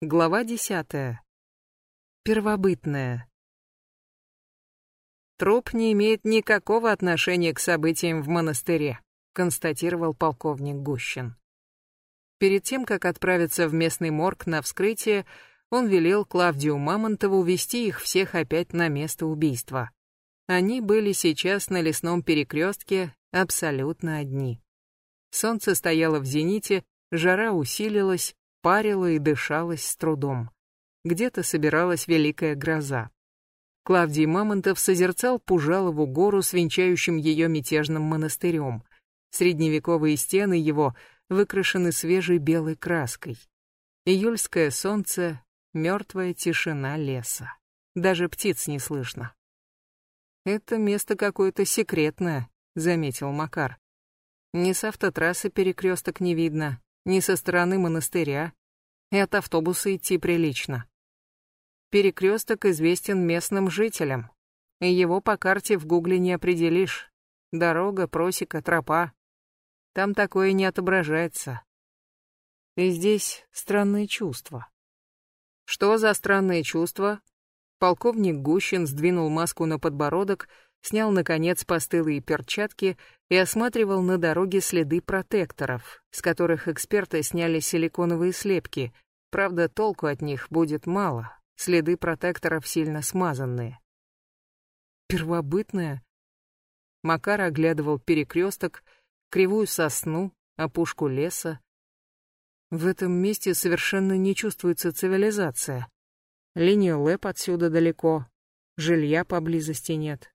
Глава десятая. Первобытная. Труп не имеет никакого отношения к событиям в монастыре, констатировал полковник Гущин. Перед тем, как отправиться в местный морг на вскрытие, он велел Клавдию Мамонтову увести их всех опять на место убийства. Они были сейчас на лесном перекрестке абсолютно одни. Солнце стояло в зените, жара усилилась, парило и дышалось с трудом. Где-то собиралась великая гроза. Клавдий Мамонтов созерцал Пужалову гору с венчающим ее мятежным монастырем. Средневековые стены его выкрашены свежей белой краской. Июльское солнце, мертвая тишина леса. Даже птиц не слышно. «Это место какое-то секретное», — заметил Макар. «Ни с автотрассы перекресток не видно, ни со стороны монастыря, и от автобуса идти прилично. Перекресток известен местным жителям, и его по карте в гугле не определишь. Дорога, просека, тропа. Там такое не отображается. И здесь странные чувства. Что за странные чувства? Полковник Гущин сдвинул маску на подбородок снял, наконец, постылые перчатки и осматривал на дороге следы протекторов, с которых эксперты сняли силиконовые слепки. Правда, толку от них будет мало, следы протекторов сильно смазанные. Первобытная. Макар оглядывал перекресток, кривую сосну, опушку леса. В этом месте совершенно не чувствуется цивилизация. Линия ЛЭП отсюда далеко, жилья поблизости нет.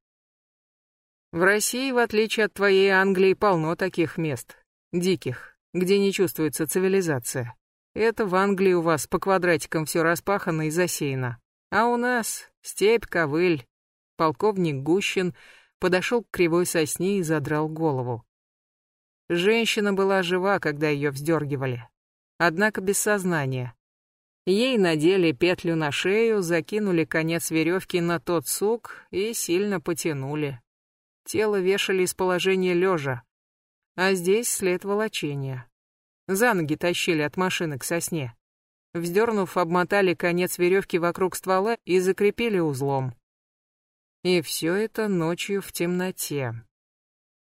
В России, в отличие от твоей Англии, полно таких мест, диких, где не чувствуется цивилизация. Это в Англии у вас по квадратикам все распахано и засеяно. А у нас степь, ковыль. Полковник Гущин подошел к кривой сосне и задрал голову. Женщина была жива, когда ее вздергивали. Однако без сознания. Ей надели петлю на шею, закинули конец веревки на тот сук и сильно потянули. Тело вешали из положения лежа, а здесь след волочения. За ноги тащили от машины к сосне. Вздернув, обмотали конец веревки вокруг ствола и закрепили узлом. И все это ночью в темноте.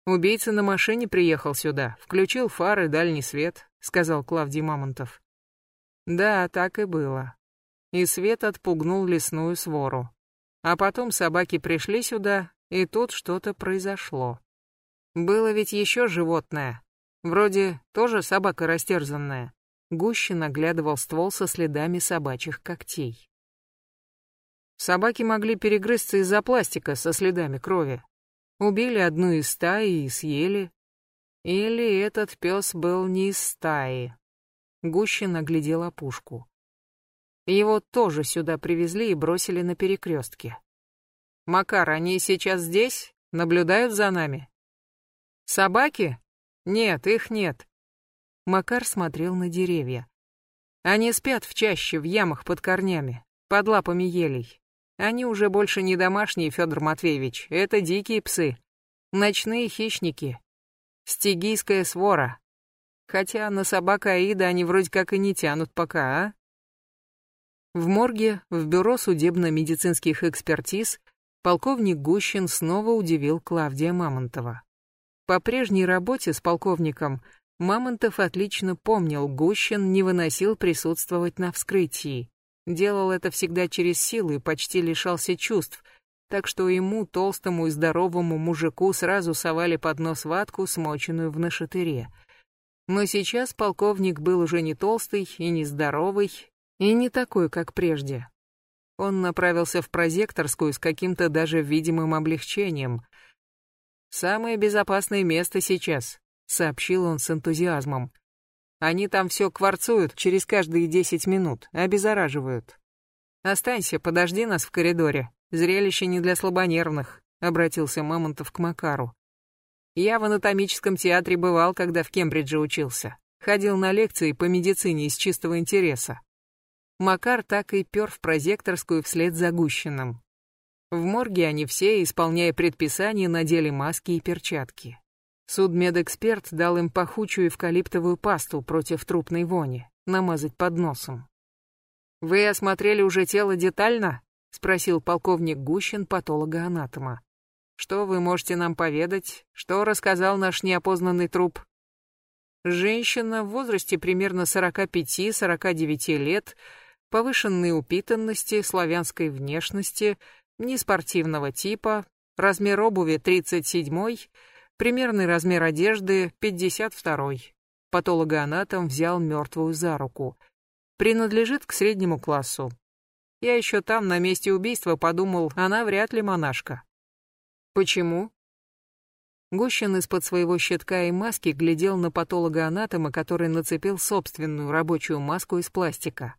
Убийца на машине приехал сюда, включил фары, дальний свет, сказал Клавдий Мамонтов. Да, так и было. И свет отпугнул лесную свору. А потом собаки пришли сюда и тут что-то произошло. Было ведь еще животное. Вроде тоже собака растерзанная. Гуще наглядывал ствол со следами собачьих когтей. Собаки могли перегрызться из-за пластика со следами крови. Убили одну из стаи и съели. Или этот пес был не из стаи. Гуще наглядел опушку. Его тоже сюда привезли и бросили на перекрестке. Макар, они сейчас здесь? Наблюдают за нами? Собаки? Нет, их нет. Макар смотрел на деревья. Они спят в чаще, в ямах под корнями, под лапами елей. Они уже больше не домашние, Федор Матвеевич, это дикие псы. Ночные хищники. Стигийская свора. Хотя на собак Аида они вроде как и не тянут пока, а? В морге, в бюро судебно-медицинских экспертиз полковник Гущин снова удивил Клавдия Мамонтова. По прежней работе с полковником Мамонтов отлично помнил, Гущин не выносил присутствовать на вскрытии. Делал это всегда через силу и почти лишался чувств, так что ему, толстому и здоровому мужику, сразу совали под нос ватку, смоченную в нашатыре. Но сейчас полковник был уже не толстый и не здоровый, и не такой, как прежде. Он направился в прозекторскую с каким-то даже видимым облегчением. «Самое безопасное место сейчас», — сообщил он с энтузиазмом. «Они там все кварцуют через каждые десять минут, обеззараживают. Останься, подожди нас в коридоре. Зрелище не для слабонервных», — обратился Мамонтов к Макару. «Я в анатомическом театре бывал, когда в Кембридже учился. Ходил на лекции по медицине из чистого интереса. Макар так и пер в прозекторскую вслед за Гущиным. В морге они все, исполняя предписания, надели маски и перчатки. Судмедэксперт дал им пахучую эвкалиптовую пасту против трупной вони, намазать под носом. Вы осмотрели уже тело детально? Спросил полковник Гущин патолога-анатома. Что вы можете нам поведать? Что рассказал наш неопознанный труп? Женщина в возрасте примерно 45-49 лет, повышенной упитанности, славянской внешности, неспортивного типа, размер обуви 37 примерный размер одежды 52 Патологоанатом взял мертвую за руку. Принадлежит к среднему классу. Я еще там, на месте убийства, подумал, она вряд ли монашка. Почему? Гущин из-под своего щитка и маски глядел на патолога-анатома, который нацепил собственную рабочую маску из пластика.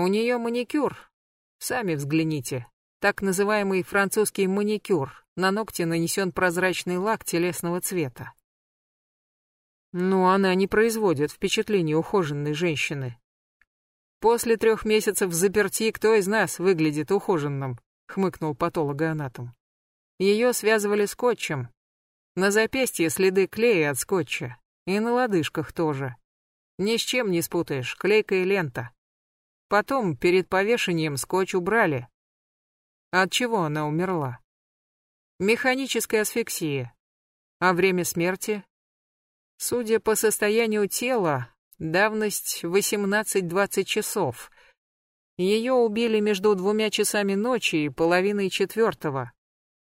У нее маникюр. Сами взгляните. Так называемый французский маникюр. На ногте нанесен прозрачный лак телесного цвета. Но она не производит впечатления ухоженной женщины. После трех месяцев заперти кто из нас выглядит ухоженным, хмыкнул патологоанатом. Ее связывали скотчем, на запястье следы клея от скотча. И на лодыжках тоже. Ни с чем не спутаешь, клейкая лента. Потом, перед повешением, скотч убрали. От чего она умерла? Механическая асфиксия. А время смерти? Судя по состоянию тела, давность 18-20 часов. Ее убили между двумя часами ночи и половиной четвертого.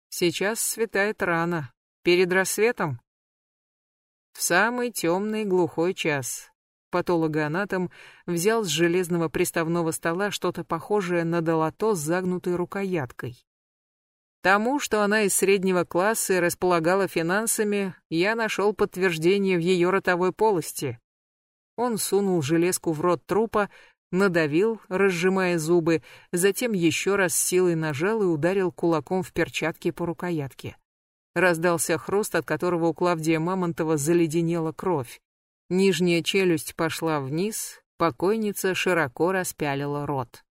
Сейчас светает рано. Перед рассветом? В самый темный глухой час. Патологоанатом взял с железного приставного стола что-то похожее на долото с загнутой рукояткой. Тому, что она из среднего класса и располагала финансами, я нашел подтверждение в ее ротовой полости. Он сунул железку в рот трупа, надавил, разжимая зубы, затем еще раз силой нажал и ударил кулаком в перчатке по рукоятке. Раздался хруст, от которого у Клавдия Мамонтова заледенела кровь. Нижняя челюсть пошла вниз, покойница широко распялила рот.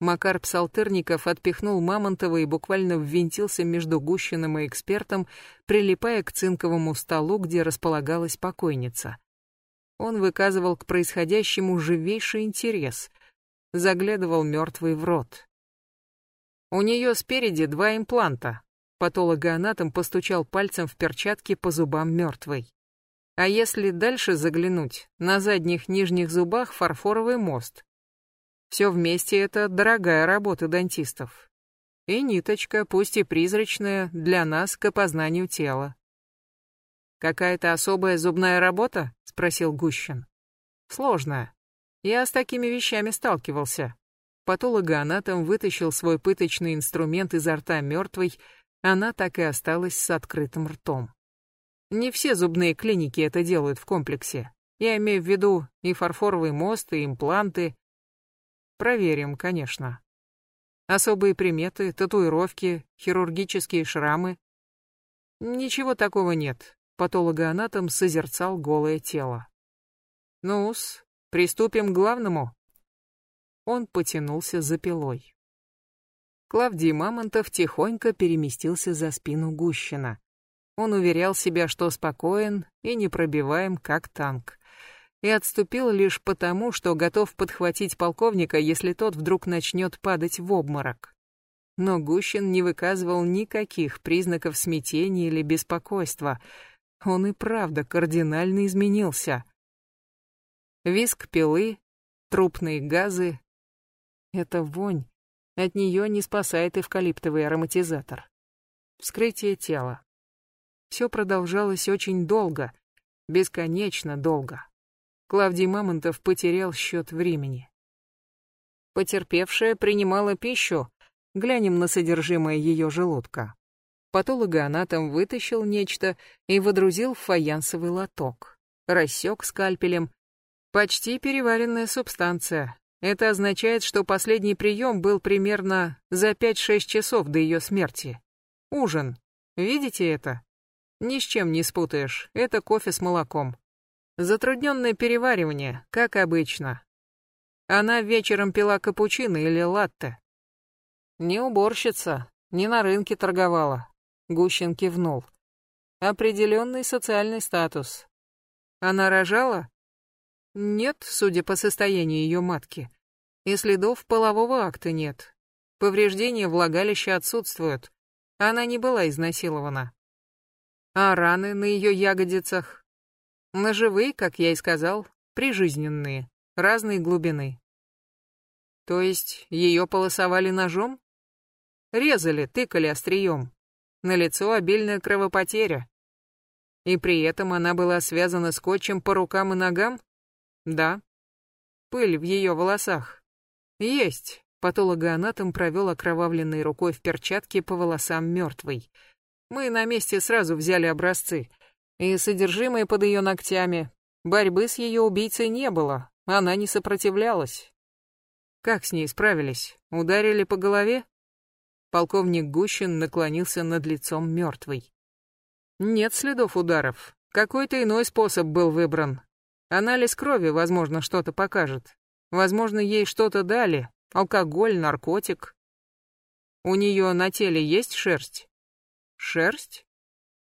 Макар Псалтырников отпихнул Мамонтова и буквально ввинтился между Гущиным и экспертом, прилипая к цинковому столу, где располагалась покойница. Он выказывал к происходящему живейший интерес, заглядывал мертвый в рот. У нее спереди два импланта, Патологоанатом постучал пальцем в перчатке по зубам мертвой. А если дальше заглянуть, на задних нижних зубах фарфоровый мост. Все вместе это дорогая работа дантистов. И ниточка, пусть и призрачная, для нас к опознанию тела. «Какая-то особая зубная работа?» — спросил Гущин. «Сложная. Я с такими вещами сталкивался». Патологоанатом вытащил свой пыточный инструмент изо рта мертвой она так и осталась с открытым ртом. Не все зубные клиники это делают в комплексе. Я имею в виду и фарфоровый мост, и импланты. Проверим, конечно. Особые приметы, татуировки, хирургические шрамы. Ничего такого нет. Патологоанатом созерцал голое тело. Ну-с, приступим к главному. Он потянулся за пилой. Клавдий Мамонтов тихонько переместился за спину Гущина. Он уверял себя, что спокоен и непробиваем, как танк. И отступил лишь потому, что готов подхватить полковника, если тот вдруг начнет падать в обморок. Но Гущин не выказывал никаких признаков смятения или беспокойства. Он и правда кардинально изменился. Виск пилы, трупные газы. Это вонь, от нее не спасает эвкалиптовый ароматизатор. Вскрытие тела. Все продолжалось очень долго, бесконечно долго. Клавдий Мамонтов потерял счет времени. Потерпевшая принимала пищу, глянем на содержимое ее желудка. Патологоанатом вытащил нечто и водрузил в фаянсовый лоток. Рассек скальпелем. Почти переваренная субстанция, это означает, что последний прием был примерно за 5-6 часов до ее смерти. Ужин. Видите это? Ни с чем не спутаешь. Это кофе с молоком. Затрудненное переваривание, как обычно. Она вечером пила капучино или латте. Не уборщица, не на рынке торговала. Гущин кивнул. Определенный социальный статус. Она рожала? Нет, судя по состоянию ее матки. И следов полового акта нет. Повреждения влагалища отсутствуют. Она не была изнасилована. А раны на ее ягодицах? Ножевые, как я и сказал, прижизненные, разной глубины. То есть ее полосовали ножом? Резали, тыкали острием. На лицо обильная кровопотеря. И при этом она была связана скотчем по рукам и ногам? Да. Пыль в ее волосах. Есть. Патологоанатом провел окровавленной рукой в перчатке по волосам мертвой. Мы на месте сразу взяли образцы. И содержимое под ее ногтями. Борьбы с ее убийцей не было. Она не сопротивлялась. Как с ней справились? Ударили по голове? Полковник Гущин наклонился над лицом мертвой. Нет следов ударов. Какой-то иной способ был выбран. Анализ крови, возможно, что-то покажет. Возможно, ей что-то дали. Алкоголь, наркотик. У нее на теле есть шерсть? Шерсть?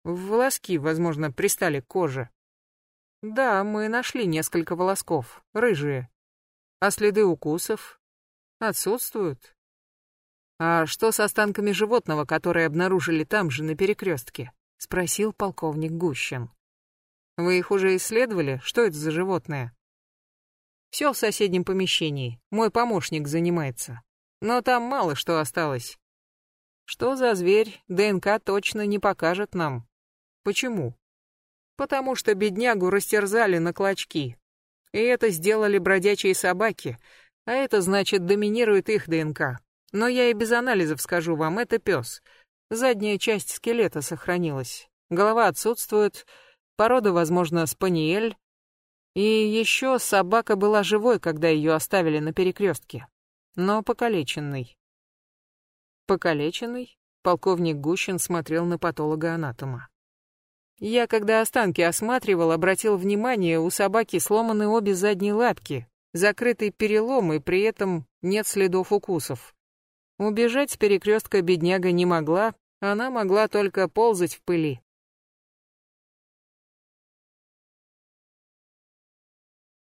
Волоски, возможно, пристали к коже. Да, мы нашли несколько волосков, рыжие. А следы укусов? Отсутствуют. «А что с останками животного, которые обнаружили там же, на перекрестке?» — спросил полковник Гущин. «Вы их уже исследовали? Что это за животное?» «Все в соседнем помещении. Мой помощник занимается. Но там мало что осталось. Что за зверь, ДНК точно не покажет нам. Почему? Потому что беднягу растерзали на клочки. И это сделали бродячие собаки, а это значит доминирует их ДНК. Но я и без анализов скажу вам, это пес. Задняя часть скелета сохранилась. Голова отсутствует, порода, возможно, спаниель. И еще собака была живой, когда ее оставили на перекрестке. Но покалеченный. Покалеченный? Полковник Гущин смотрел на патолога-анатома. Я, когда останки осматривал, обратил внимание, у собаки сломаны обе задние лапки, закрытый перелом и при этом нет следов укусов. Убежать с перекрестка бедняга не могла, она могла только ползать в пыли.